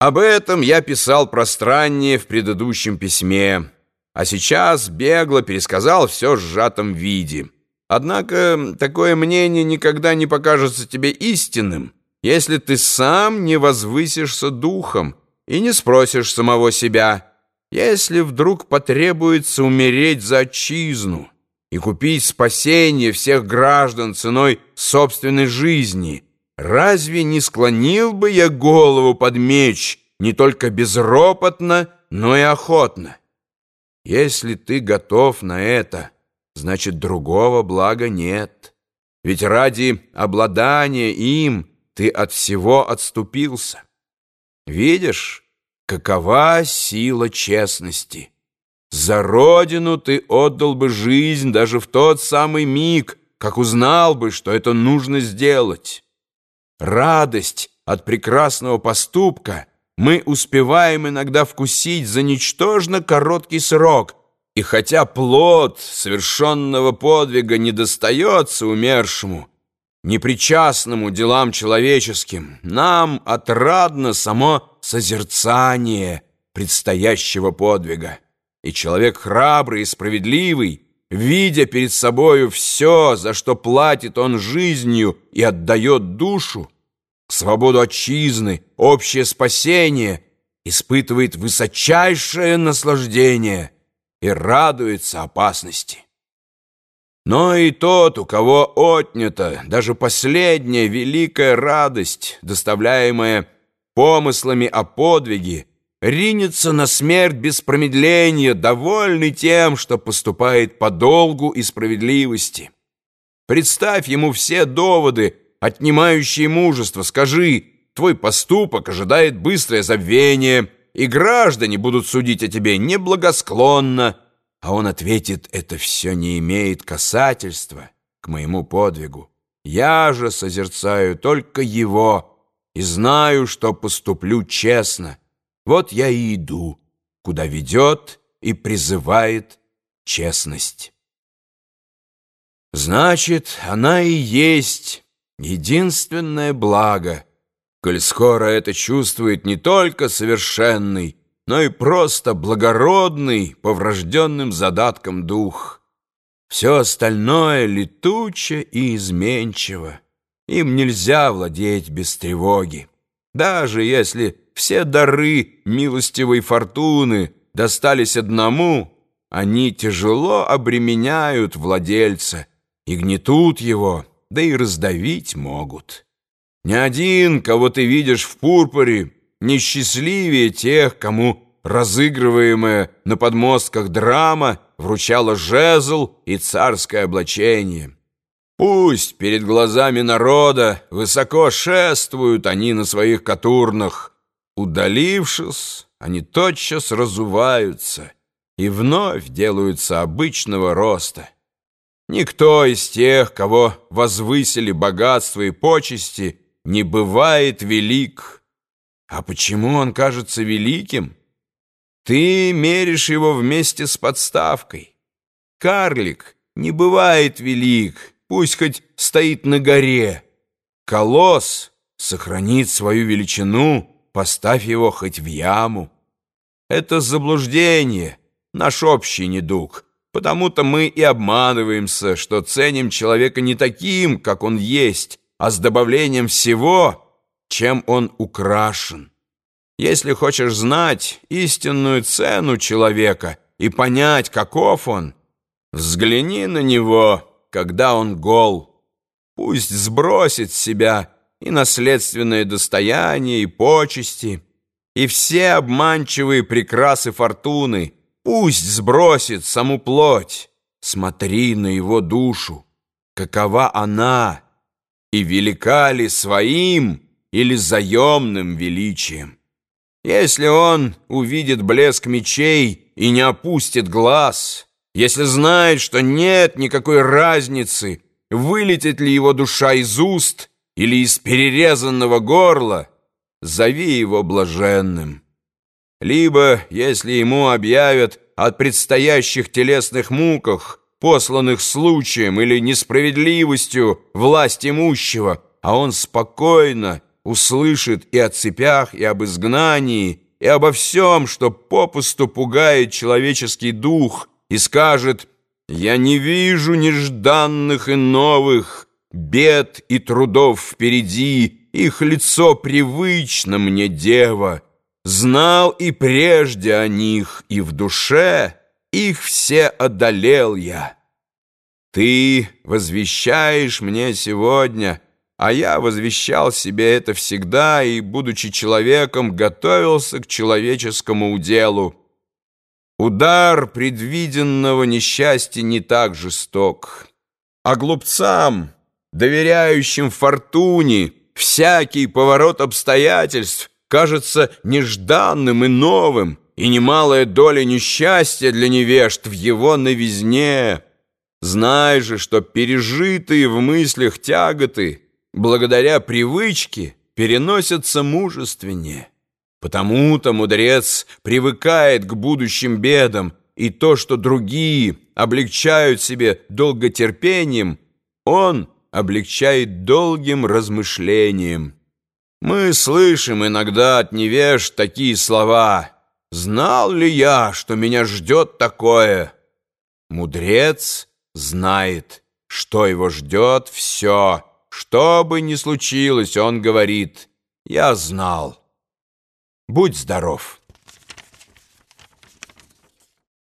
Об этом я писал пространнее в предыдущем письме, а сейчас бегло пересказал все в сжатом виде. Однако такое мнение никогда не покажется тебе истинным, если ты сам не возвысишься духом и не спросишь самого себя, если вдруг потребуется умереть за отчизну и купить спасение всех граждан ценой собственной жизни – Разве не склонил бы я голову под меч не только безропотно, но и охотно? Если ты готов на это, значит, другого блага нет. Ведь ради обладания им ты от всего отступился. Видишь, какова сила честности? За родину ты отдал бы жизнь даже в тот самый миг, как узнал бы, что это нужно сделать. Радость от прекрасного поступка мы успеваем иногда вкусить за ничтожно короткий срок, и хотя плод совершенного подвига не достается умершему, непричастному делам человеческим, нам отрадно само созерцание предстоящего подвига. И человек храбрый и справедливый, видя перед собою все, за что платит он жизнью и отдает душу, свободу отчизны, общее спасение, испытывает высочайшее наслаждение и радуется опасности. Но и тот, у кого отнята даже последняя великая радость, доставляемая помыслами о подвиге, ринется на смерть без промедления, довольный тем, что поступает по долгу и справедливости. Представь ему все доводы, отнимающие мужество, скажи, твой поступок ожидает быстрое забвение, и граждане будут судить о тебе неблагосклонно, а он ответит, это все не имеет касательства к моему подвигу. Я же созерцаю только его и знаю, что поступлю честно. Вот я и иду, куда ведет и призывает честность. Значит, она и есть единственное благо, коль скоро это чувствует не только совершенный, но и просто благородный по врожденным задаткам дух. Все остальное летуче и изменчиво. Им нельзя владеть без тревоги. Даже если все дары милостивой фортуны достались одному, они тяжело обременяют владельца и гнетут его, да и раздавить могут. Ни один, кого ты видишь в пурпуре, не счастливее тех, кому разыгрываемая на подмостках драма вручала жезл и царское облачение. Пусть перед глазами народа высоко шествуют они на своих катурнах. Удалившись, они тотчас разуваются и вновь делаются обычного роста. Никто из тех, кого возвысили богатство и почести, не бывает велик. А почему он кажется великим? Ты меришь его вместе с подставкой. Карлик не бывает велик, пусть хоть стоит на горе. Колосс сохранит свою величину, поставь его хоть в яму. Это заблуждение, наш общий недуг — Потому-то мы и обманываемся, что ценим человека не таким, как он есть, а с добавлением всего, чем он украшен. Если хочешь знать истинную цену человека и понять, каков он, взгляни на него, когда он гол. Пусть сбросит с себя и наследственное достояние, и почести, и все обманчивые прекрасы фортуны — Пусть сбросит саму плоть, смотри на его душу. Какова она, и велика ли своим или заемным величием? Если он увидит блеск мечей и не опустит глаз, если знает, что нет никакой разницы, вылетит ли его душа из уст или из перерезанного горла, зови его блаженным. Либо, если ему объявят от предстоящих телесных муках, посланных случаем или несправедливостью власть имущего, а он спокойно услышит и о цепях, и об изгнании, и обо всем, что попусту пугает человеческий дух, и скажет «Я не вижу нежданных и новых, бед и трудов впереди, их лицо привычно мне, дева, знал и прежде о них, и в душе их все одолел я». Ты возвещаешь мне сегодня, а я возвещал себе это всегда и, будучи человеком, готовился к человеческому уделу. Удар предвиденного несчастья не так жесток, а глупцам, доверяющим фортуне, всякий поворот обстоятельств кажется нежданным и новым, и немалая доля несчастья для невежд в его новизне — Знай же, что пережитые в мыслях тяготы, благодаря привычке, переносятся мужественнее. Потому-то мудрец привыкает к будущим бедам, и то, что другие облегчают себе долготерпением, он облегчает долгим размышлением. Мы слышим иногда от невеж такие слова «Знал ли я, что меня ждет такое?» Мудрец — знает, что его ждет все. Что бы ни случилось, он говорит, я знал. Будь здоров.